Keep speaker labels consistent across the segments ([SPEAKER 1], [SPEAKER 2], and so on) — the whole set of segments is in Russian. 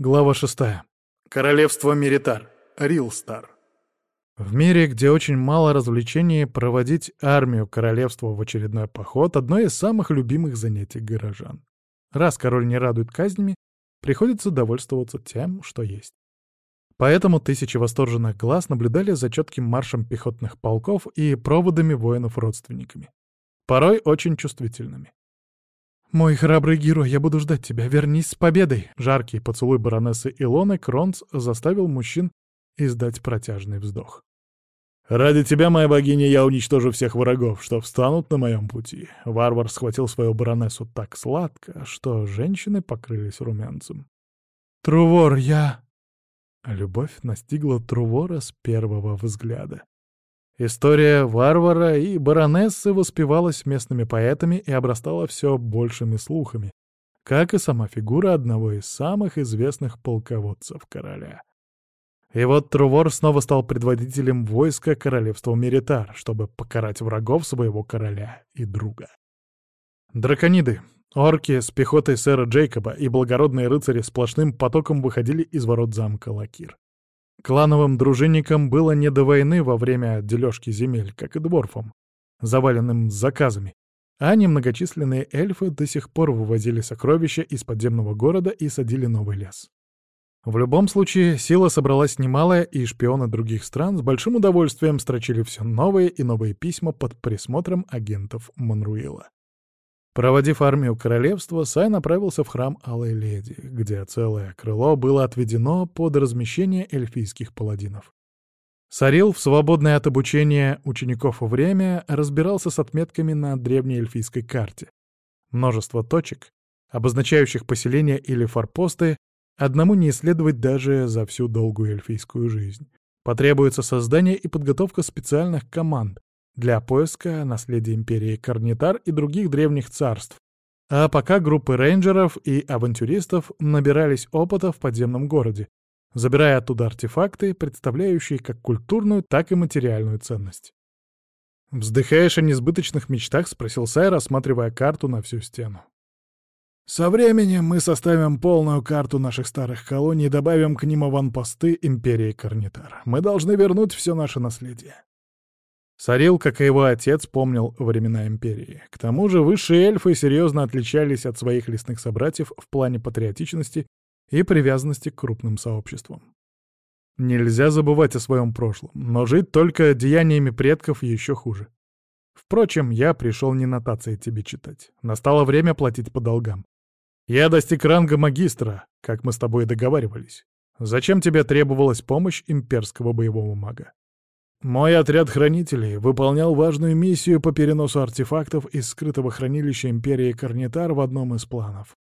[SPEAKER 1] Глава 6. Королевство Меритар. Рилстар. В мире, где очень мало развлечений, проводить армию королевства в очередной поход — одно из самых любимых занятий горожан. Раз король не радует казнями, приходится довольствоваться тем, что есть. Поэтому тысячи восторженных глаз наблюдали за четким маршем пехотных полков и проводами воинов родственниками. Порой очень чувствительными. «Мой храбрый герой, я буду ждать тебя. Вернись с победой!» Жаркий поцелуй баронессы Илоны Кронц заставил мужчин издать протяжный вздох. «Ради тебя, моя богиня, я уничтожу всех врагов, что встанут на моем пути». Варвар схватил свою баронессу так сладко, что женщины покрылись румянцем. «Трувор, я...» Любовь настигла Трувора с первого взгляда. История варвара и баронессы воспевалась местными поэтами и обрастала все большими слухами, как и сама фигура одного из самых известных полководцев короля. И вот Трувор снова стал предводителем войска королевства Меритар, чтобы покарать врагов своего короля и друга. Дракониды, орки с пехотой сэра Джейкоба и благородные рыцари сплошным потоком выходили из ворот замка Лакир. Клановым дружинникам было не до войны во время дележки земель, как и дворфам, заваленным заказами, а немногочисленные эльфы до сих пор вывозили сокровища из подземного города и садили новый лес. В любом случае, сила собралась немалая, и шпионы других стран с большим удовольствием строчили все новые и новые письма под присмотром агентов Монруила. Проводив армию королевства, Сай направился в храм Алой Леди, где целое крыло было отведено под размещение эльфийских паладинов. Сарил в свободное от обучения учеников время разбирался с отметками на древней эльфийской карте. Множество точек, обозначающих поселения или форпосты, одному не исследовать даже за всю долгую эльфийскую жизнь. Потребуется создание и подготовка специальных команд, для поиска наследия империи Карнитар и других древних царств. А пока группы рейнджеров и авантюристов набирались опыта в подземном городе, забирая оттуда артефакты, представляющие как культурную, так и материальную ценность. «Вздыхаешь о несбыточных мечтах?» — спросил Сай, рассматривая карту на всю стену. «Со временем мы составим полную карту наших старых колоний и добавим к ним аванпосты Империи Карнитар. Мы должны вернуть все наше наследие. Сарил, как и его отец, помнил времена Империи. К тому же высшие эльфы серьезно отличались от своих лесных собратьев в плане патриотичности и привязанности к крупным сообществам. Нельзя забывать о своем прошлом, но жить только деяниями предков еще хуже. Впрочем, я пришел не нотации тебе читать. Настало время платить по долгам. Я достиг ранга магистра, как мы с тобой договаривались. Зачем тебе требовалась помощь имперского боевого мага? Мой отряд хранителей выполнял важную миссию по переносу артефактов из скрытого хранилища Империи Карнитар в одном из планов.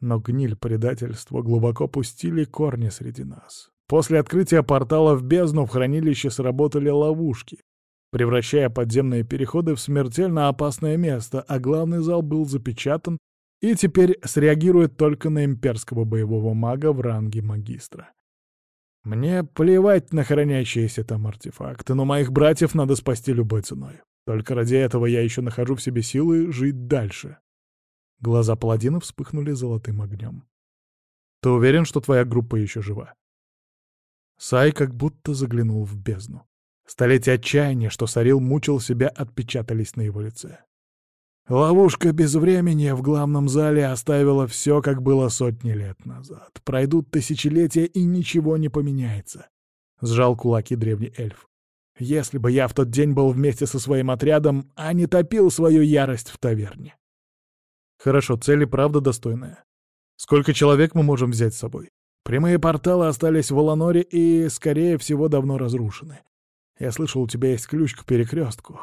[SPEAKER 1] Но гниль предательства глубоко пустили корни среди нас. После открытия портала в бездну в хранилище сработали ловушки, превращая подземные переходы в смертельно опасное место, а главный зал был запечатан и теперь среагирует только на имперского боевого мага в ранге магистра. Мне плевать на хранящиеся там артефакты, но моих братьев надо спасти любой ценой. Только ради этого я еще нахожу в себе силы жить дальше. Глаза паладина вспыхнули золотым огнем. Ты уверен, что твоя группа еще жива? Сай как будто заглянул в бездну. Столетия отчаяния, что Сарил мучил себя, отпечатались на его лице. Ловушка безвременья в главном зале оставила все, как было сотни лет назад. Пройдут тысячелетия, и ничего не поменяется. Сжал кулаки древний эльф. Если бы я в тот день был вместе со своим отрядом, а не топил свою ярость в таверне. Хорошо, цель и правда достойная. Сколько человек мы можем взять с собой? Прямые порталы остались в Воланоре и, скорее всего, давно разрушены. Я слышал, у тебя есть ключ к перекрестку.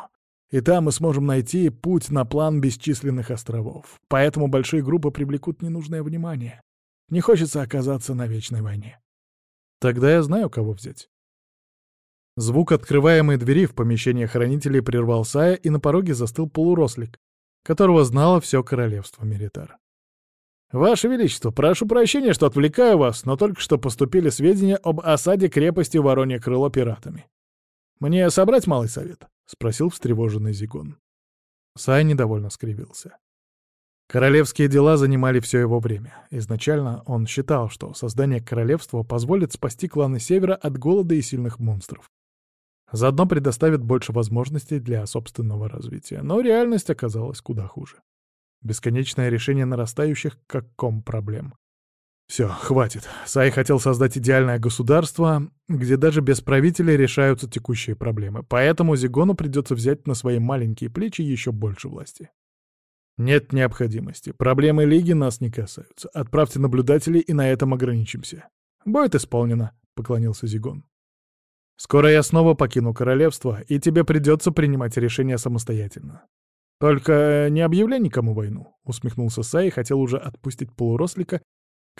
[SPEAKER 1] И там мы сможем найти путь на план бесчисленных островов. Поэтому большие группы привлекут ненужное внимание. Не хочется оказаться на вечной войне. Тогда я знаю, кого взять. Звук открываемой двери в помещение хранителей прервал Сая, и на пороге застыл полурослик, которого знало все королевство Меритар. «Ваше Величество, прошу прощения, что отвлекаю вас, но только что поступили сведения об осаде крепости Воронье Крыло пиратами. Мне собрать малый совет?» — спросил встревоженный Зигон. Сай недовольно скривился. Королевские дела занимали все его время. Изначально он считал, что создание королевства позволит спасти кланы Севера от голода и сильных монстров. Заодно предоставит больше возможностей для собственного развития. Но реальность оказалась куда хуже. Бесконечное решение нарастающих как ком проблем. Все, хватит. Сай хотел создать идеальное государство, где даже без правителей решаются текущие проблемы. Поэтому Зигону придется взять на свои маленькие плечи еще больше власти. Нет необходимости. Проблемы Лиги нас не касаются. Отправьте наблюдателей, и на этом ограничимся. Будет исполнено, — поклонился Зигон. Скоро я снова покину королевство, и тебе придется принимать решения самостоятельно. Только не объявляй никому войну, — усмехнулся Сай и хотел уже отпустить полурослика,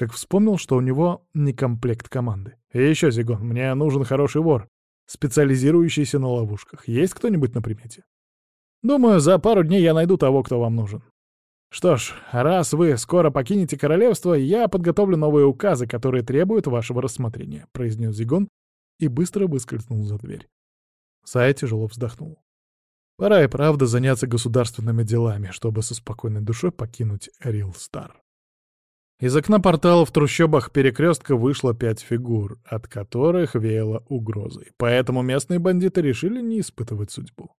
[SPEAKER 1] как вспомнил, что у него не комплект команды. И еще, Зигон, мне нужен хороший вор, специализирующийся на ловушках. Есть кто-нибудь на примете? Думаю, за пару дней я найду того, кто вам нужен. Что ж, раз вы скоро покинете королевство, я подготовлю новые указы, которые требуют вашего рассмотрения», — произнес Зигон и быстро выскользнул за дверь. Сая тяжело вздохнул. Пора и правда заняться государственными делами, чтобы со спокойной душой покинуть Рил Стар. Из окна портала в трущобах перекрестка вышло пять фигур, от которых веяло угрозой, поэтому местные бандиты решили не испытывать судьбу.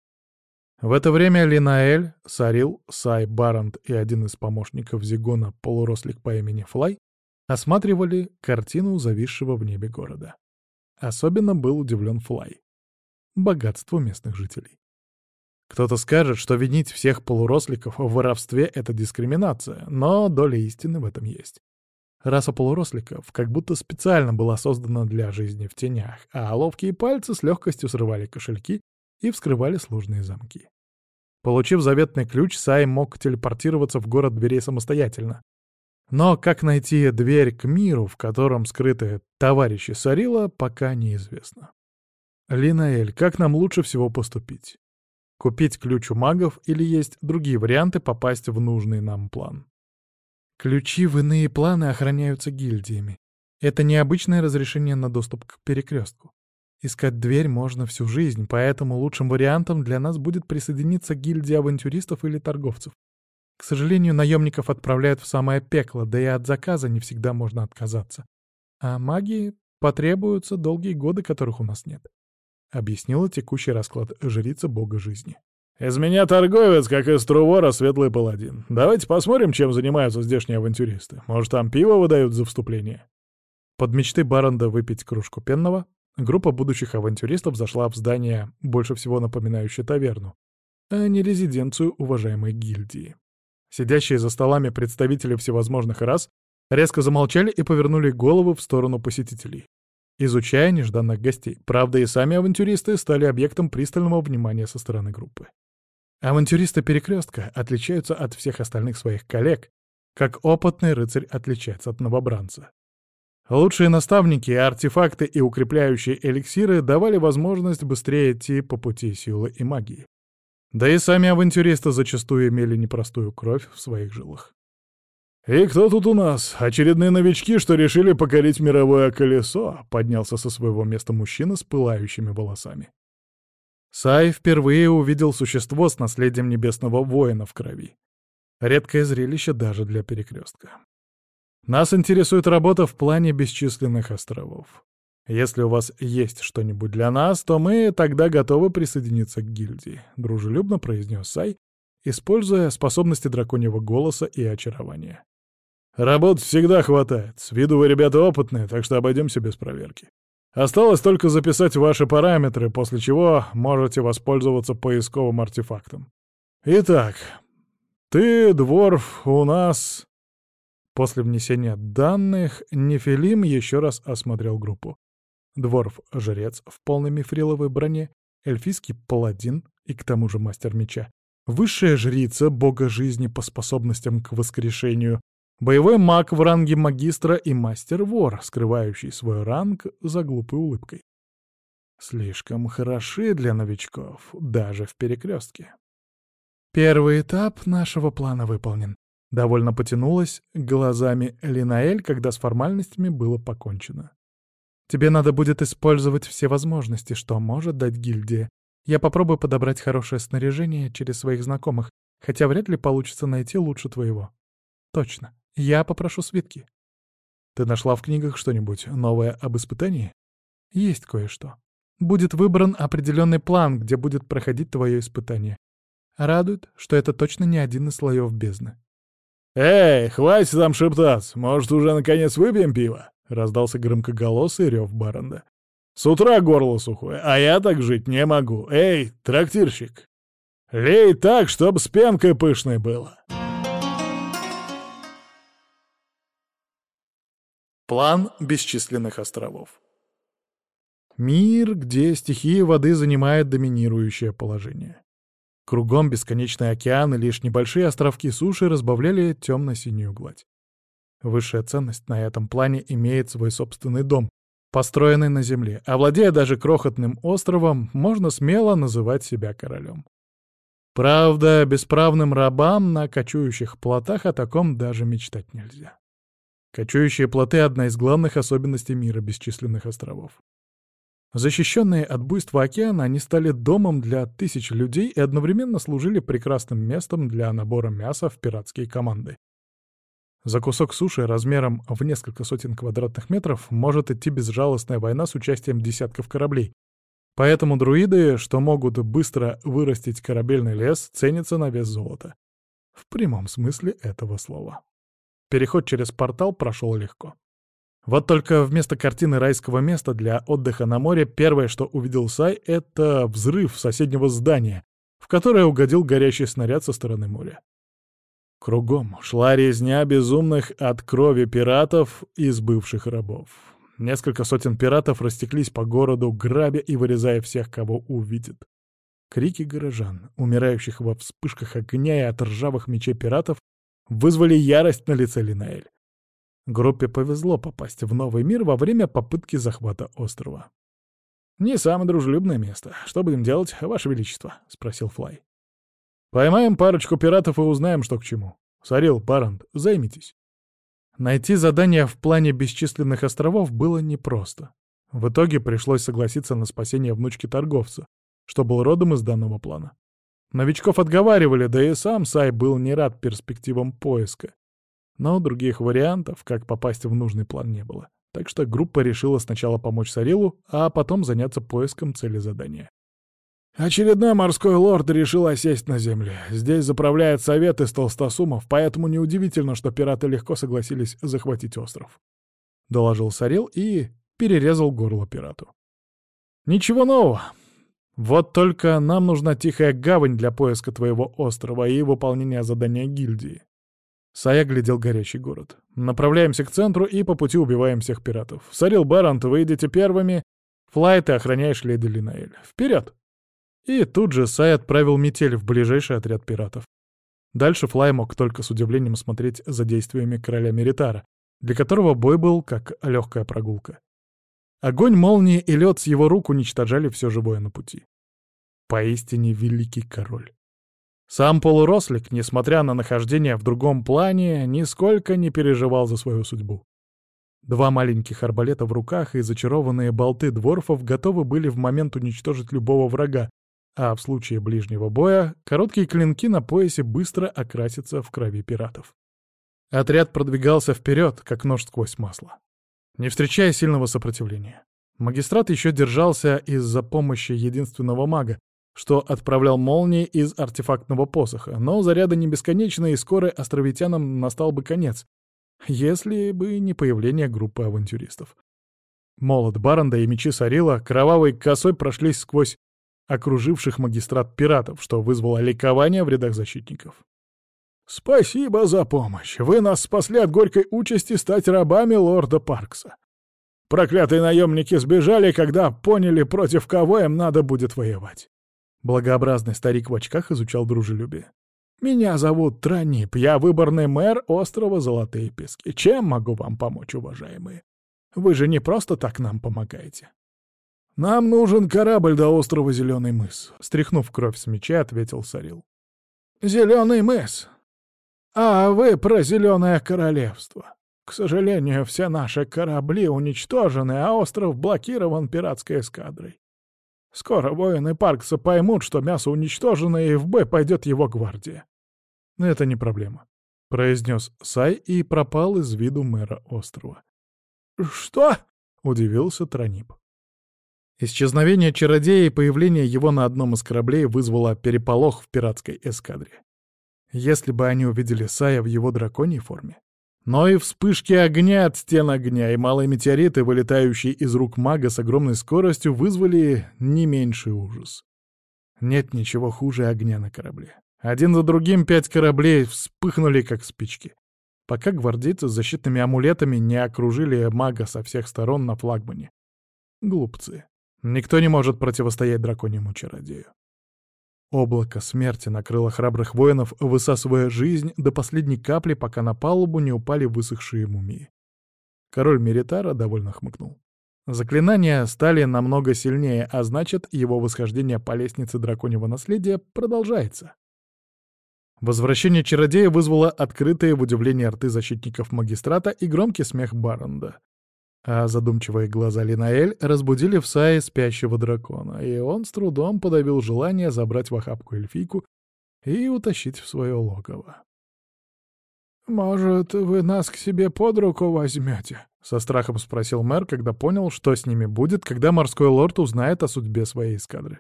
[SPEAKER 1] В это время Линаэль, Сарил, Сай, Барант и один из помощников Зигона, полурослик по имени Флай, осматривали картину зависшего в небе города. Особенно был удивлен Флай. Богатство местных жителей. Кто-то скажет, что винить всех полуросликов в воровстве — это дискриминация, но доля истины в этом есть. Раса полуросликов как будто специально была создана для жизни в тенях, а ловкие пальцы с легкостью срывали кошельки и вскрывали сложные замки. Получив заветный ключ, Сай мог телепортироваться в город дверей самостоятельно. Но как найти дверь к миру, в котором скрыты товарищи Сарила, пока неизвестно. Линаэль, как нам лучше всего поступить? Купить ключ у магов или есть другие варианты попасть в нужный нам план? Ключи в иные планы охраняются гильдиями. Это необычное разрешение на доступ к перекрестку. Искать дверь можно всю жизнь, поэтому лучшим вариантом для нас будет присоединиться к гильдии авантюристов или торговцев. К сожалению, наемников отправляют в самое пекло, да и от заказа не всегда можно отказаться. А магии потребуются долгие годы, которых у нас нет. Объяснила текущий расклад жрица бога жизни. «Из меня торговец, как из Трувора светлый паладин. Давайте посмотрим, чем занимаются здешние авантюристы. Может, там пиво выдают за вступление?» Под мечты Баранда выпить кружку пенного Группа будущих авантюристов зашла в здание, больше всего напоминающее таверну, а не резиденцию уважаемой гильдии. Сидящие за столами представители всевозможных рас резко замолчали и повернули головы в сторону посетителей, изучая нежданных гостей. Правда, и сами авантюристы стали объектом пристального внимания со стороны группы. Авантюристы Перекрестка отличаются от всех остальных своих коллег, как опытный рыцарь отличается от новобранца. Лучшие наставники, артефакты и укрепляющие эликсиры давали возможность быстрее идти по пути силы и магии. Да и сами авантюристы зачастую имели непростую кровь в своих жилах. «И кто тут у нас? Очередные новички, что решили покорить мировое колесо?» — поднялся со своего места мужчина с пылающими волосами. Сай впервые увидел существо с наследием небесного воина в крови. Редкое зрелище даже для перекрестка. Нас интересует работа в плане бесчисленных островов. Если у вас есть что-нибудь для нас, то мы тогда готовы присоединиться к гильдии», — дружелюбно произнес Сай, используя способности драконьего голоса и очарования. «Работы всегда хватает. С виду вы ребята опытные, так что обойдемся без проверки. Осталось только записать ваши параметры, после чего можете воспользоваться поисковым артефактом. Итак, ты, дворф, у нас После внесения данных Нефилим еще раз осмотрел группу. Дворф-жрец в полной мифриловой броне, эльфийский паладин и к тому же мастер меча, высшая жрица бога жизни по способностям к воскрешению, боевой маг в ранге магистра и мастер-вор, скрывающий свой ранг за глупой улыбкой. Слишком хороши для новичков, даже в перекрестке. Первый этап нашего плана выполнен. Довольно потянулась глазами Линаэль, когда с формальностями было покончено. «Тебе надо будет использовать все возможности, что может дать гильдия. Я попробую подобрать хорошее снаряжение через своих знакомых, хотя вряд ли получится найти лучше твоего. Точно. Я попрошу свитки. Ты нашла в книгах что-нибудь новое об испытании? Есть кое-что. Будет выбран определенный план, где будет проходить твое испытание. Радует, что это точно не один из слоев бездны.
[SPEAKER 2] «Эй, хватит там шептаться! Может, уже наконец выпьем пиво?» — раздался громкоголосый рев Баранда. «С утра горло сухое, а я так жить не могу. Эй, трактирщик, лей так, чтоб с пенкой пышной было!»
[SPEAKER 1] План бесчисленных островов Мир, где стихия воды занимает доминирующее положение. Кругом бесконечный океан и лишь небольшие островки суши разбавляли темно-синюю гладь. Высшая ценность на этом плане имеет свой собственный дом, построенный на земле, а владея даже крохотным островом, можно смело называть себя королем. Правда, бесправным рабам на кочующих плотах о таком даже мечтать нельзя. Кочующие плоты — одна из главных особенностей мира бесчисленных островов. Защищенные от буйства океана, они стали домом для тысяч людей и одновременно служили прекрасным местом для набора мяса в пиратские команды. За кусок суши размером в несколько сотен квадратных метров может идти безжалостная война с участием десятков кораблей. Поэтому друиды, что могут быстро вырастить корабельный лес, ценятся на вес золота. В прямом смысле этого слова. Переход через портал прошел легко. Вот только вместо картины райского места для отдыха на море первое, что увидел Сай, — это взрыв соседнего здания, в которое угодил горящий снаряд со стороны моря. Кругом шла резня безумных от крови пиратов из бывших рабов. Несколько сотен пиратов растеклись по городу, грабя и вырезая всех, кого увидят. Крики горожан, умирающих во вспышках огня и от ржавых мечей пиратов, вызвали ярость на лице Линаэль. Группе повезло попасть в новый мир во время попытки захвата острова. «Не самое дружелюбное место. Что будем делать, Ваше Величество?» — спросил Флай. «Поймаем парочку пиратов и узнаем, что к чему. Сарил, Барант, займитесь». Найти задание в плане бесчисленных островов было непросто. В итоге пришлось согласиться на спасение внучки торговца, что был родом из данного плана. Новичков отговаривали, да и сам Сай был не рад перспективам поиска. Но других вариантов, как попасть в нужный план, не было. Так что группа решила сначала помочь Сарилу, а потом заняться поиском цели задания. Очередной морской лорд решил осесть на земле. Здесь заправляет совет из толстосумов, поэтому неудивительно, что пираты легко согласились захватить остров. Доложил Сарил и перерезал горло пирату. Ничего нового. Вот только нам нужна тихая гавань для поиска твоего острова и выполнения задания гильдии. Сая глядел горящий город. Направляемся к центру и по пути убиваем всех пиратов. Сарил Барант, вы идите первыми. Флай, ты охраняешь леди Линаэль. Вперед! И тут же Сай отправил метель в ближайший отряд пиратов. Дальше Флай мог только с удивлением смотреть за действиями короля Меритара, для которого бой был как легкая прогулка. Огонь, молнии и лед с его рук уничтожали все живое на пути. Поистине великий король. Сам полурослик, несмотря на нахождение в другом плане, нисколько не переживал за свою судьбу. Два маленьких арбалета в руках и зачарованные болты дворфов готовы были в момент уничтожить любого врага, а в случае ближнего боя короткие клинки на поясе быстро окрасятся в крови пиратов. Отряд продвигался вперед, как нож сквозь масло не встречая сильного сопротивления. Магистрат еще держался из-за помощи единственного мага, что отправлял молнии из артефактного посоха, но заряды не бесконечны, и скоро островитянам настал бы конец, если бы не появление группы авантюристов. Молот Баранда и мечи Сарила кровавой косой прошлись сквозь окруживших магистрат пиратов, что вызвало ликование в рядах защитников. «Спасибо за помощь. Вы нас спасли от горькой участи стать рабами лорда Паркса. Проклятые наемники сбежали, когда поняли, против кого им надо будет воевать». Благообразный старик в очках изучал дружелюбие. «Меня зовут Транип, я выборный мэр острова Золотые Пески. Чем могу вам помочь, уважаемые? Вы же не просто так нам помогаете». «Нам нужен корабль до острова Зеленый мыс», — стряхнув кровь с меча, ответил Сарил. «Зеленый мыс. А вы про Зеленое Королевство. К сожалению, все наши корабли уничтожены, а остров блокирован пиратской эскадрой. Скоро воины Паркса поймут, что мясо уничтожено, и в бой пойдет его гвардия. Но это не проблема. произнес Сай и пропал из виду мэра острова.
[SPEAKER 2] «Что?» — удивился Тронип.
[SPEAKER 1] Исчезновение чародея и появление его на одном из кораблей вызвало переполох в пиратской эскадре. Если бы они увидели Сая в его драконьей форме. Но и вспышки огня от стен огня и малые метеориты, вылетающие из рук мага с огромной скоростью, вызвали не меньший ужас. Нет ничего хуже огня на корабле. Один за другим пять кораблей вспыхнули, как спички. Пока гвардейцы с защитными амулетами не окружили мага со всех сторон на флагмане. Глупцы. Никто не может противостоять драконьему чародею. Облако смерти накрыло храбрых воинов, высасывая жизнь до последней капли, пока на палубу не упали высохшие мумии. Король Меритара довольно хмыкнул. Заклинания стали намного сильнее, а значит, его восхождение по лестнице драконьего наследия продолжается. Возвращение чародея вызвало открытые в удивлении рты защитников магистрата и громкий смех Баронда. А задумчивые глаза Линаэль разбудили в Сае спящего дракона, и он с трудом подавил желание забрать в охапку эльфийку и утащить в свое логово.
[SPEAKER 2] «Может, вы нас к себе под руку возьмете?» — со страхом спросил мэр, когда понял, что с ними будет, когда морской лорд узнает о судьбе своей эскадры.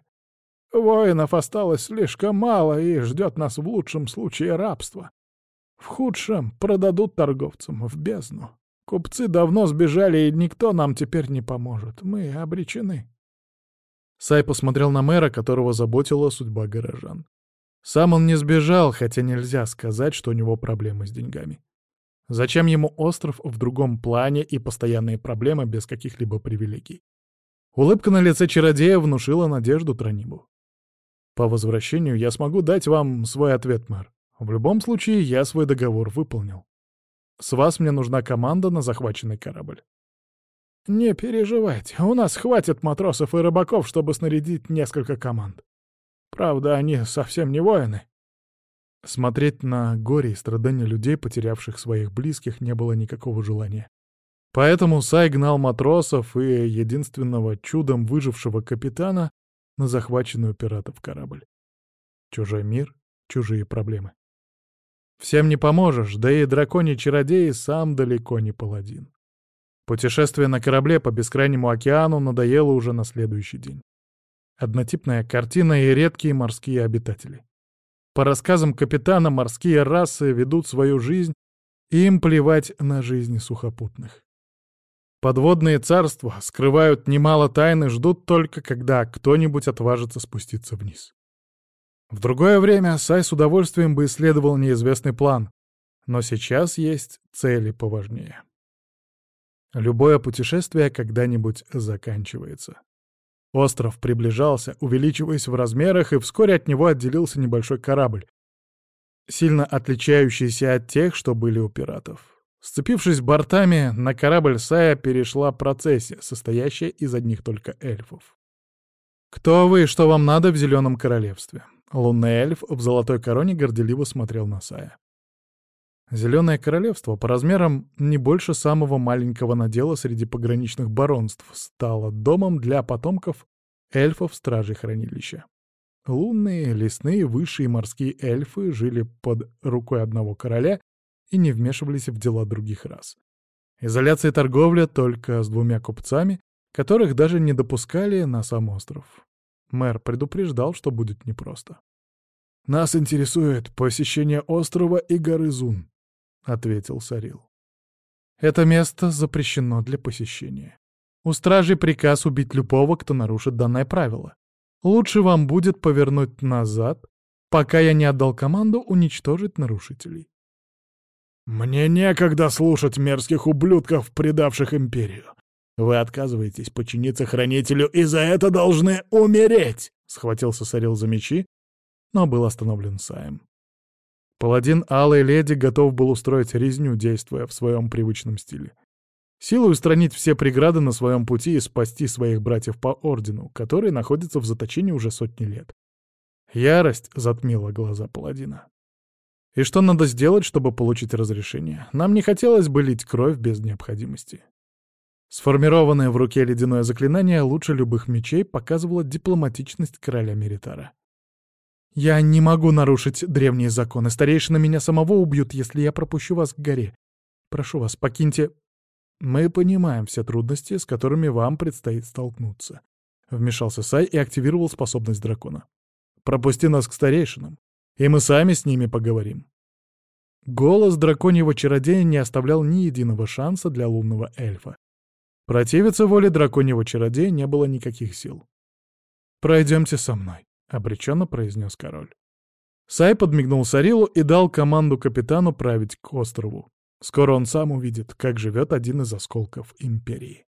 [SPEAKER 2] «Воинов осталось слишком мало и ждет нас в лучшем случае рабство. В худшем продадут торговцам в бездну». Купцы давно сбежали, и никто нам теперь не поможет. Мы обречены.
[SPEAKER 1] Сай посмотрел на мэра, которого заботила судьба горожан. Сам он не сбежал, хотя нельзя сказать, что у него проблемы с деньгами. Зачем ему остров в другом плане и постоянные проблемы без каких-либо привилегий? Улыбка на лице чародея внушила надежду Тронибу. «По возвращению я смогу дать вам свой ответ, мэр. В любом случае, я свой договор выполнил». С вас мне нужна команда на захваченный корабль.
[SPEAKER 2] Не переживайте, у нас хватит матросов и рыбаков, чтобы снарядить несколько команд. Правда, они совсем не воины.
[SPEAKER 1] Смотреть на горе и страдания людей, потерявших своих близких, не было никакого желания. Поэтому Сай гнал матросов и единственного чудом выжившего капитана на захваченную пиратов корабль. Чужой мир, чужие проблемы. Всем не поможешь, да и драконий чародей сам далеко не паладин. Путешествие на корабле по бескрайнему океану надоело уже на следующий день. Однотипная картина и редкие морские обитатели. По рассказам капитана, морские расы ведут свою жизнь, и им плевать на жизни сухопутных. Подводные царства скрывают немало тайн и ждут только, когда кто-нибудь отважится спуститься вниз. В другое время Сай с удовольствием бы исследовал неизвестный план, но сейчас есть цели поважнее. Любое путешествие когда-нибудь заканчивается. Остров приближался, увеличиваясь в размерах, и вскоре от него отделился небольшой корабль, сильно отличающийся от тех, что были у пиратов. Сцепившись бортами, на корабль Сая перешла процессия, состоящая из одних только эльфов. «Кто вы и что вам надо в Зеленом Королевстве?» Лунный эльф в золотой короне горделиво смотрел на Сая. Зеленое королевство по размерам не больше самого маленького надела среди пограничных баронств стало домом для потомков эльфов-стражей хранилища. Лунные, лесные, высшие морские эльфы жили под рукой одного короля и не вмешивались в дела других рас. Изоляция и торговля только с двумя купцами, которых даже не допускали на сам остров. Мэр предупреждал, что будет непросто. «Нас интересует посещение острова и горы Зун», — ответил Сарил. «Это место запрещено для посещения. У стражей приказ убить любого, кто нарушит данное правило. Лучше вам будет повернуть назад, пока я не отдал команду уничтожить нарушителей».
[SPEAKER 2] «Мне некогда слушать мерзких ублюдков, предавших империю. Вы отказываетесь подчиниться хранителю и за это должны умереть!» Схватился Сарил за мечи, но был остановлен Саем.
[SPEAKER 1] Паладин Алой Леди готов был устроить резню, действуя в своем привычном стиле. Силой устранить все преграды на своем пути и спасти своих братьев по Ордену, которые находятся в заточении уже сотни лет. Ярость затмила глаза паладина. И что надо сделать, чтобы получить разрешение? Нам не хотелось бы лить кровь без необходимости. Сформированное в руке ледяное заклинание лучше любых мечей показывало дипломатичность короля Меритара. «Я не могу нарушить древние законы. Старейшина меня самого убьют, если я пропущу вас к горе. Прошу вас, покиньте...» «Мы понимаем все трудности, с которыми вам предстоит столкнуться», — вмешался Сай и активировал способность дракона. «Пропусти нас к старейшинам, и мы сами с ними поговорим». Голос драконьего чародея не оставлял ни единого шанса для лунного эльфа. Противиться воле драконьего чародея не было никаких сил. «Пройдемте со мной», — обреченно произнес король. Сай подмигнул Сарилу и дал команду капитану править к острову. Скоро он сам увидит, как живет один из осколков Империи.